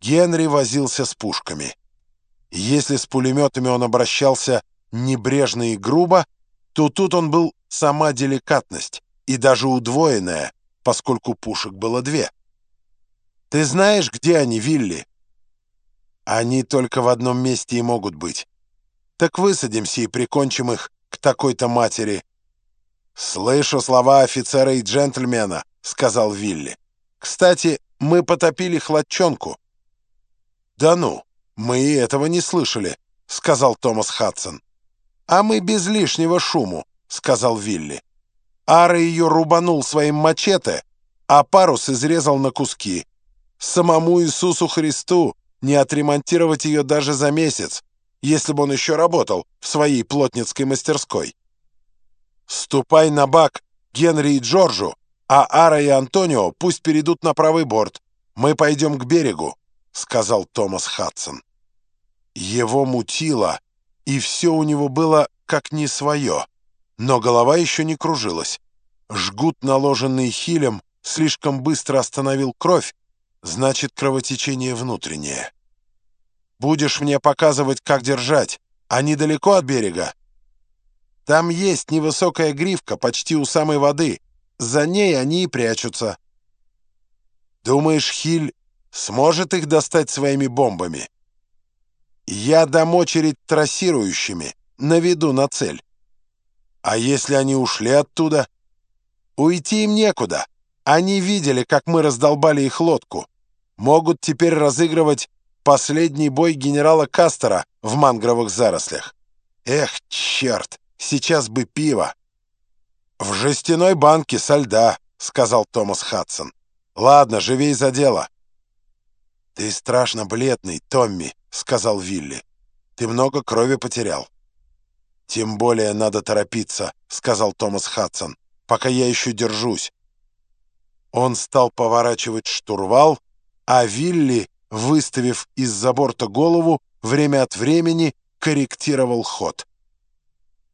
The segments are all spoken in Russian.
Генри возился с пушками. Если с пулеметами он обращался небрежно и грубо, то тут он был сама деликатность, и даже удвоенная, поскольку пушек было две. «Ты знаешь, где они, Вилли?» «Они только в одном месте и могут быть. Так высадимся и прикончим их к такой-то матери». «Слышу слова офицера и джентльмена», — сказал Вилли. «Кстати, мы потопили хладчонку». «Да ну, мы и этого не слышали», — сказал Томас Хадсон. «А мы без лишнего шуму», — сказал Вилли. Ара ее рубанул своим мачете, а парус изрезал на куски. Самому Иисусу Христу не отремонтировать ее даже за месяц, если бы он еще работал в своей плотницкой мастерской. «Ступай на бак Генри и Джорджу, а Ара и Антонио пусть перейдут на правый борт. Мы пойдем к берегу», — сказал Томас Хадсон. Его мутило, и все у него было как не свое, но голова еще не кружилась. Жгут, наложенный хилем, слишком быстро остановил кровь, значит, кровотечение внутреннее. «Будешь мне показывать, как держать. Они далеко от берега?» Там есть невысокая гривка, почти у самой воды. За ней они и прячутся. Думаешь, Хиль сможет их достать своими бомбами? Я дам очередь трассирующими, наведу на цель. А если они ушли оттуда? Уйти им некуда. Они видели, как мы раздолбали их лодку. Могут теперь разыгрывать последний бой генерала Кастера в мангровых зарослях. Эх, черт! Сейчас бы пиво. В жестяной банке со льда, сказал Томас Хадсон. Ладно, живей за дело. Ты страшно бледный, Томми, сказал Вилли. Ты много крови потерял. Тем более надо торопиться, сказал Томас Хадсон, пока я еще держусь. Он стал поворачивать штурвал, а Вилли, выставив из-за борта голову, время от времени корректировал ход.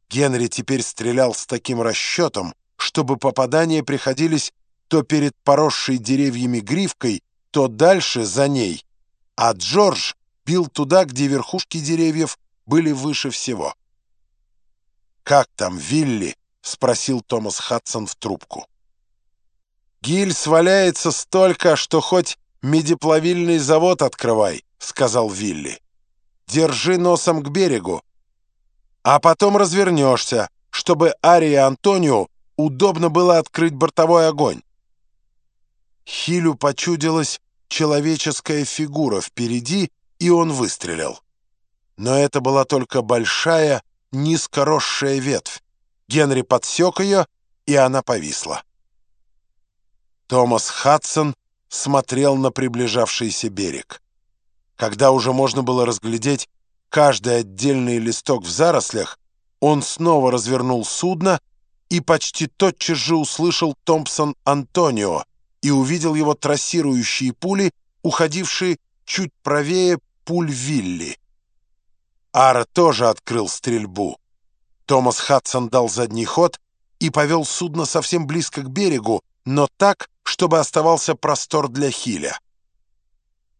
Генри теперь стрелял с таким расчетом, чтобы попадания приходились то перед поросшей деревьями гривкой, то дальше за ней, а Джордж бил туда, где верхушки деревьев были выше всего. «Как там, Вилли?» — спросил Томас Хадсон в трубку. «Гильз валяется столько, что хоть медиплавильный завод открывай», — сказал Вилли. «Держи носом к берегу, а потом развернешься, чтобы Арии Антонио удобно было открыть бортовой огонь. Хилю почудилась человеческая фигура впереди, и он выстрелил. Но это была только большая, низкоросшая ветвь. Генри подсек ее, и она повисла. Томас Хадсон смотрел на приближавшийся берег. Когда уже можно было разглядеть каждый отдельный листок в зарослях, он снова развернул судно и почти тотчас же услышал Томпсон Антонио и увидел его трассирующие пули, уходившие чуть правее пуль Вилли. Ара тоже открыл стрельбу. Томас Хадсон дал задний ход и повел судно совсем близко к берегу, но так, чтобы оставался простор для Хиля.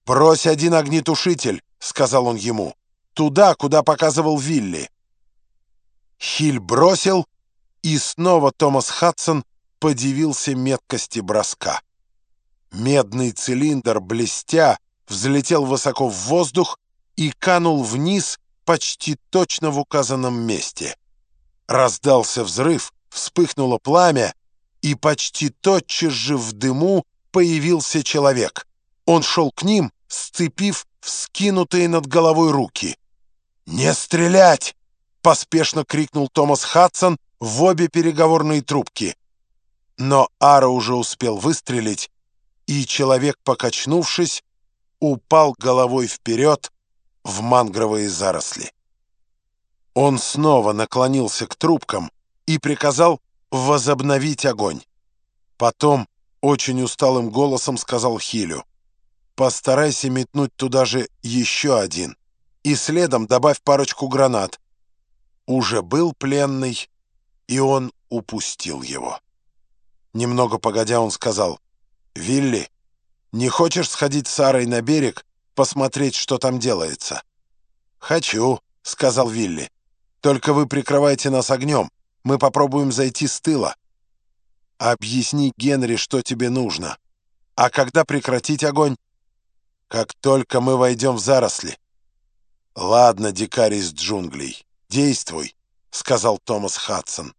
«Брось один огнетушитель», — сказал он ему туда, куда показывал Вилли. Хиль бросил, и снова Томас Хадсон подивился меткости броска. Медный цилиндр, блестя, взлетел высоко в воздух и канул вниз почти точно в указанном месте. Раздался взрыв, вспыхнуло пламя, и почти тотчас же в дыму появился человек. Он шел к ним, сцепив вскинутые над головой руки — «Не стрелять!» — поспешно крикнул Томас Хадсон в обе переговорные трубки. Но Ара уже успел выстрелить, и человек, покачнувшись, упал головой вперед в мангровые заросли. Он снова наклонился к трубкам и приказал возобновить огонь. Потом очень усталым голосом сказал Хилю, «Постарайся метнуть туда же еще один» и следом добавь парочку гранат. Уже был пленный, и он упустил его. Немного погодя он сказал, «Вилли, не хочешь сходить с Сарой на берег посмотреть, что там делается?» «Хочу», — сказал Вилли. «Только вы прикрывайте нас огнем. Мы попробуем зайти с тыла». «Объясни Генри, что тебе нужно. А когда прекратить огонь?» «Как только мы войдем в заросли». «Ладно, дикарь из джунглей, действуй», — сказал Томас Хадсон.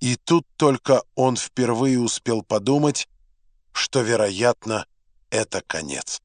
И тут только он впервые успел подумать, что, вероятно, это конец.